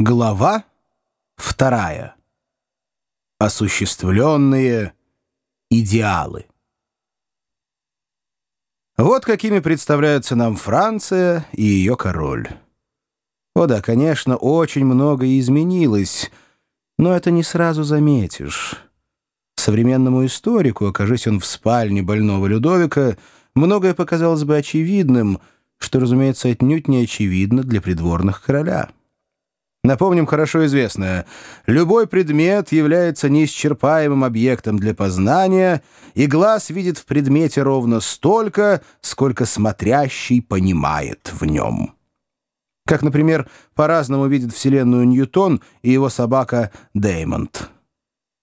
Глава вторая. Осуществленные идеалы. Вот какими представляются нам Франция и ее король. О да, конечно, очень многое изменилось, но это не сразу заметишь. Современному историку, окажись он в спальне больного Людовика, многое показалось бы очевидным, что, разумеется, отнюдь не очевидно для придворных короля. Напомним хорошо известное. Любой предмет является неисчерпаемым объектом для познания, и глаз видит в предмете ровно столько, сколько смотрящий понимает в нем. Как, например, по-разному видит Вселенную Ньютон и его собака Деймонд.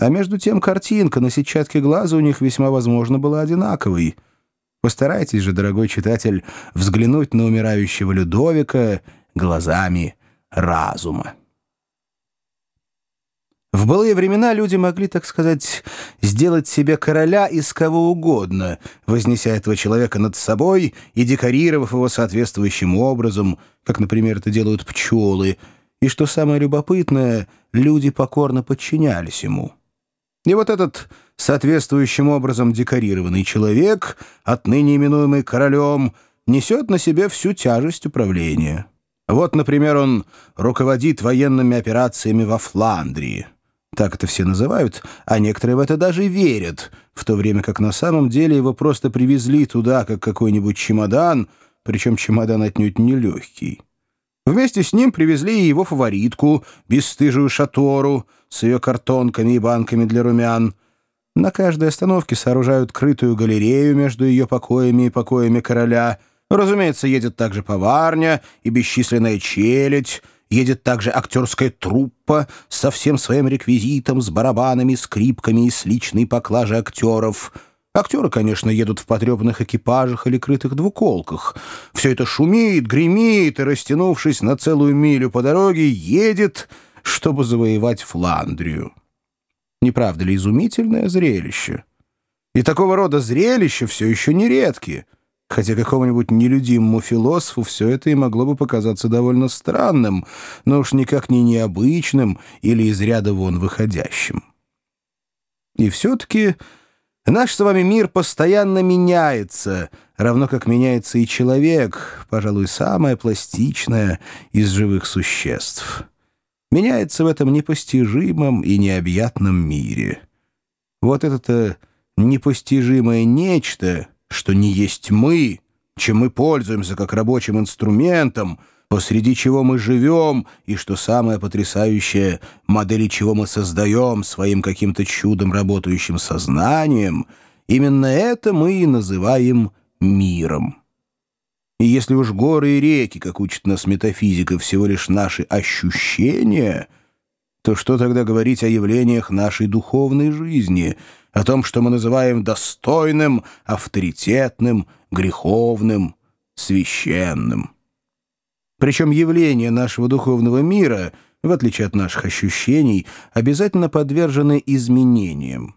А между тем картинка на сетчатке глаза у них весьма возможно была одинаковой. Постарайтесь же, дорогой читатель, взглянуть на умирающего Людовика глазами разума. В былые времена люди могли, так сказать, сделать себе короля из кого угодно, вознеся этого человека над собой и декорировав его соответствующим образом, как, например, это делают пчелы, и, что самое любопытное, люди покорно подчинялись ему. И вот этот соответствующим образом декорированный человек, отныне именуемый королем, несет на себе всю тяжесть управления. Вот, например, он руководит военными операциями во Фландрии. Так это все называют, а некоторые в это даже верят, в то время как на самом деле его просто привезли туда, как какой-нибудь чемодан, причем чемодан отнюдь не легкий. Вместе с ним привезли и его фаворитку, бесстыжую шатору, с ее картонками и банками для румян. На каждой остановке сооружают крытую галерею между ее покоями и покоями короля — Разумеется, едет также поварня и бесчисленная челядь, едет также актерская труппа со всем своим реквизитом, с барабанами, скрипками и с личной поклажей актеров. Актеры, конечно, едут в потрепанных экипажах или крытых двуколках. Все это шумит, гремит и, растянувшись на целую милю по дороге, едет, чтобы завоевать Фландрию. Не правда ли изумительное зрелище? И такого рода зрелища все еще нередки — хотя какому-нибудь нелюдимому философу все это и могло бы показаться довольно странным, но уж никак не необычным или из ряда вон выходящим. И все-таки наш с вами мир постоянно меняется, равно как меняется и человек, пожалуй, самое пластичное из живых существ. Меняется в этом непостижимом и необъятном мире. Вот это-то непостижимое нечто — что не есть мы, чем мы пользуемся как рабочим инструментом, посреди чего мы живем, и, что самое потрясающее, модели чего мы создаем своим каким-то чудом работающим сознанием, именно это мы и называем миром. И если уж горы и реки, как учит нас метафизика, всего лишь наши ощущения, то что тогда говорить о явлениях нашей духовной жизни — о том, что мы называем достойным, авторитетным, греховным, священным. Причем явления нашего духовного мира, в отличие от наших ощущений, обязательно подвержены изменениям.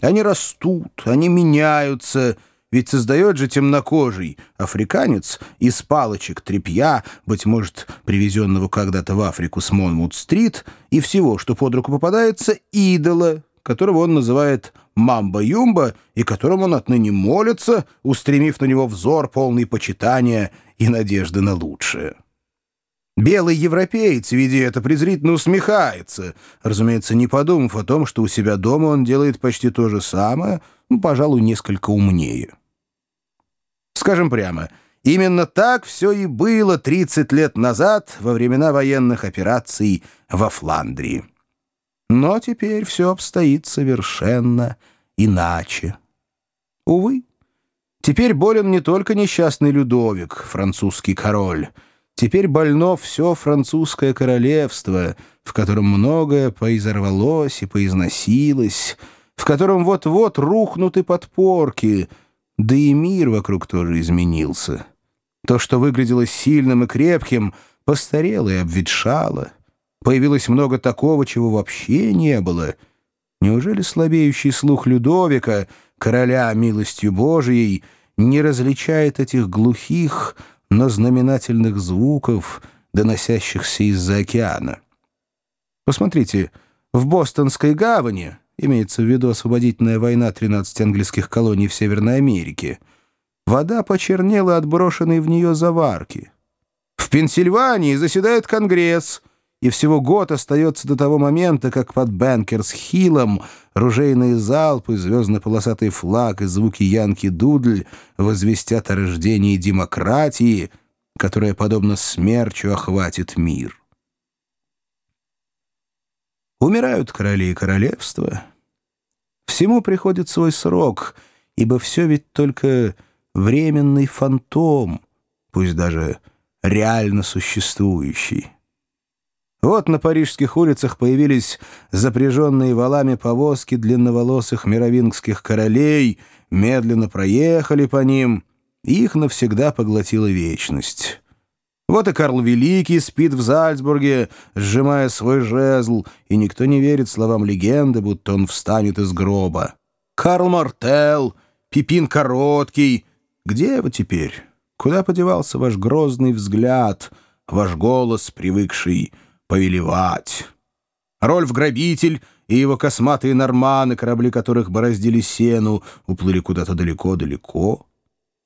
Они растут, они меняются, ведь создает же темнокожий африканец из палочек тряпья, быть может, привезенного когда-то в Африку с Монмут-стрит, и всего, что под руку попадается, идола, которого он называет «Мамба-Юмба» и которому он отныне молится, устремив на него взор полный почитания и надежды на лучшее. Белый европеец, видя это, презрительно усмехается, разумеется, не подумав о том, что у себя дома он делает почти то же самое, пожалуй, несколько умнее. Скажем прямо, именно так все и было 30 лет назад во времена военных операций во Фландрии. Но теперь все обстоит совершенно иначе. Увы, теперь болен не только несчастный Людовик, французский король. Теперь больно все французское королевство, в котором многое поизорвалось и поизносилось, в котором вот-вот рухнуты подпорки, да и мир вокруг тоже изменился. То, что выглядело сильным и крепким, постарело и обветшало. Появилось много такого, чего вообще не было. Неужели слабеющий слух Людовика, короля милостью Божией, не различает этих глухих, но знаменательных звуков, доносящихся из-за океана? Посмотрите, в Бостонской гавани, имеется в виду освободительная война 13 английских колоний в Северной Америке, вода почернела от брошенной в нее заварки. В Пенсильвании заседает Конгресс, и всего год остается до того момента, как под Бэнкерс-Хиллом ружейные залпы, звездно-полосатый флаг и звуки Янки-Дудль возвестят о рождении демократии, которая, подобно смерчу, охватит мир. Умирают короли и королевства. Всему приходит свой срок, ибо все ведь только временный фантом, пусть даже реально существующий. Вот на парижских улицах появились запряженные валами повозки длинноволосых мировингских королей, медленно проехали по ним, и их навсегда поглотила вечность. Вот и Карл Великий спит в Зальцбурге, сжимая свой жезл, и никто не верит словам легенды, будто он встанет из гроба. Карл Мартел, Пипин Короткий. Где вы теперь? Куда подевался ваш грозный взгляд, ваш голос, привыкший повелевать? Рольф-грабитель и его косматые норманы, корабли которых бороздили сену, уплыли куда-то далеко-далеко.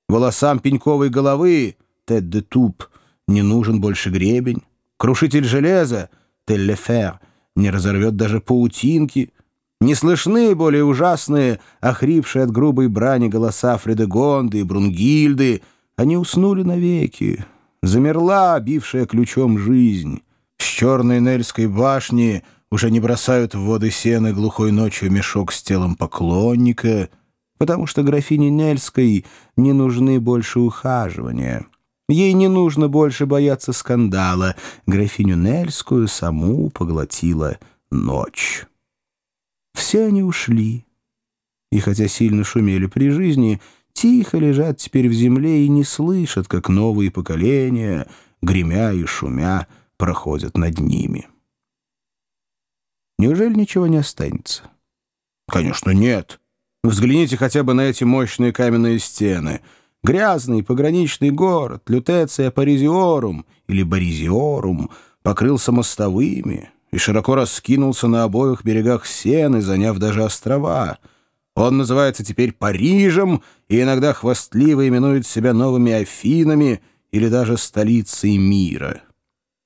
Волосам пеньковой головы, Тед де Туп — не нужен больше гребень. Крушитель железа, Теллефер, не разорвет даже паутинки. Не слышны более ужасные, охрипшие от грубой брани голоса Фредегонды и Брунгильды. Они уснули навеки. Замерла, бившая ключом жизнь. С черной Нельской башни уже не бросают в воды сены глухой ночью мешок с телом поклонника, потому что графине Нельской не нужны больше ухаживания. Ей не нужно больше бояться скандала. Графиню Нельскую саму поглотила ночь. Все они ушли. И хотя сильно шумели при жизни, тихо лежат теперь в земле и не слышат, как новые поколения, гремя и шумя, проходят над ними. Неужели ничего не останется? Конечно, нет. Взгляните хотя бы на эти мощные каменные стены — Грязный пограничный город Лютеция Паризиорум или Боризиорум покрылся мостовыми и широко раскинулся на обоих берегах Сены, заняв даже острова. Он называется теперь Парижем и иногда хвастливо именует себя новыми Афинами или даже столицей мира.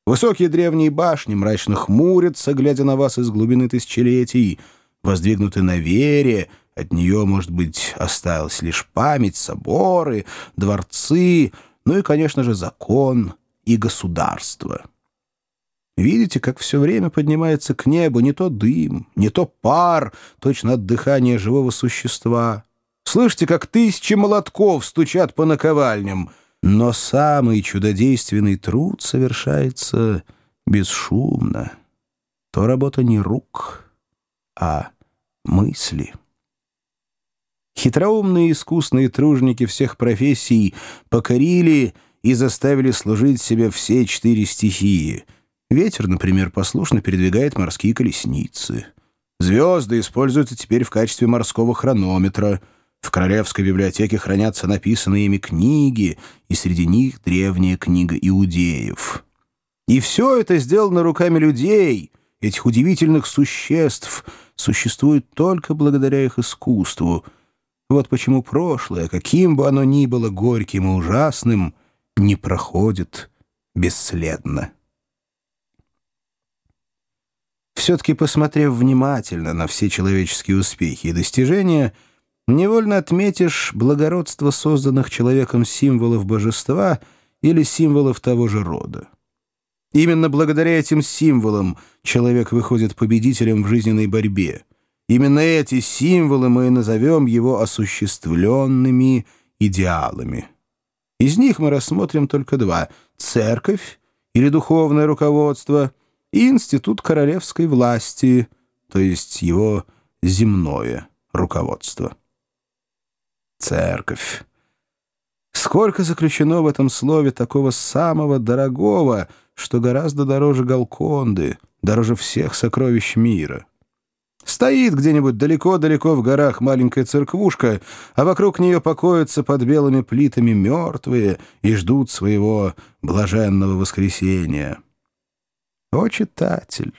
Высокие древние башни мрачно хмурятся, глядя на вас из глубины тысячелетий, воздвигнуты на вере — от нее, может быть, осталась лишь память, соборы, дворцы, ну и, конечно же, закон и государство. Видите, как все время поднимается к небу не то дым, не то пар, точно от дыхания живого существа. Слышите, как тысячи молотков стучат по наковальням, но самый чудодейственный труд совершается бесшумно. То работа не рук, а мысли. Хитроумные искусные тружники всех профессий покорили и заставили служить себе все четыре стихии. Ветер, например, послушно передвигает морские колесницы. Звезды используются теперь в качестве морского хронометра. В Королевской библиотеке хранятся написанные ими книги, и среди них древняя книга иудеев. И все это сделано руками людей, этих удивительных существ, существует только благодаря их искусству — вот почему прошлое, каким бы оно ни было горьким и ужасным, не проходит бесследно. Все-таки, посмотрев внимательно на все человеческие успехи и достижения, невольно отметишь благородство созданных человеком символов божества или символов того же рода. Именно благодаря этим символам человек выходит победителем в жизненной борьбе — Именно эти символы мы назовем его осуществленными идеалами. Из них мы рассмотрим только два — церковь или духовное руководство и институт королевской власти, то есть его земное руководство. Церковь. Сколько заключено в этом слове такого самого дорогого, что гораздо дороже Галконды, дороже всех сокровищ мира. Стоит где-нибудь далеко-далеко в горах маленькая церквушка, а вокруг нее покоятся под белыми плитами мертвые и ждут своего блаженного воскресения. О, читатель!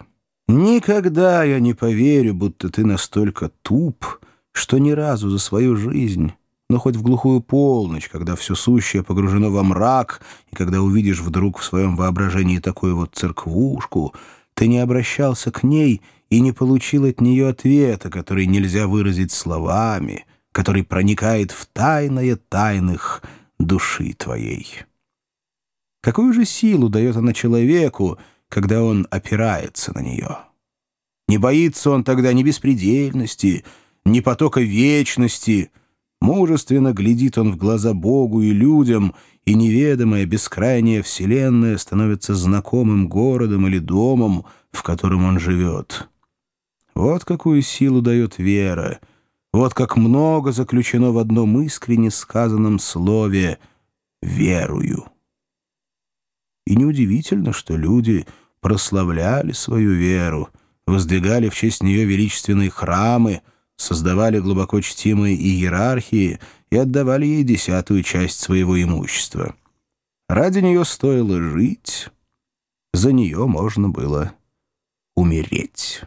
Никогда я не поверю, будто ты настолько туп, что ни разу за свою жизнь, но хоть в глухую полночь, когда все сущее погружено во мрак, и когда увидишь вдруг в своем воображении такую вот церквушку, ты не обращался к ней и не получил от нее ответа, который нельзя выразить словами, который проникает в тайное тайных души твоей. Какую же силу дает она человеку, когда он опирается на нее? Не боится он тогда ни беспредельности, ни потока вечности. Мужественно глядит он в глаза Богу и людям, и неведомая бескрайняя вселенная становится знакомым городом или домом, в котором он живет. Вот какую силу дает вера, вот как много заключено в одном искренне сказанном слове «верую». И неудивительно, что люди прославляли свою веру, воздвигали в честь нее величественные храмы, создавали глубоко чтимые иерархии и отдавали ей десятую часть своего имущества. Ради нее стоило жить, за нее можно было умереть».